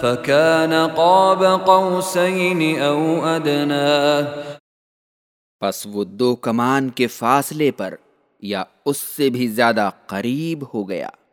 فكان قاب قوسين او أدنى پس وہ دو کمان کے فاصلے پر یا اس سے بھی زیادہ قریب ہو گیا۔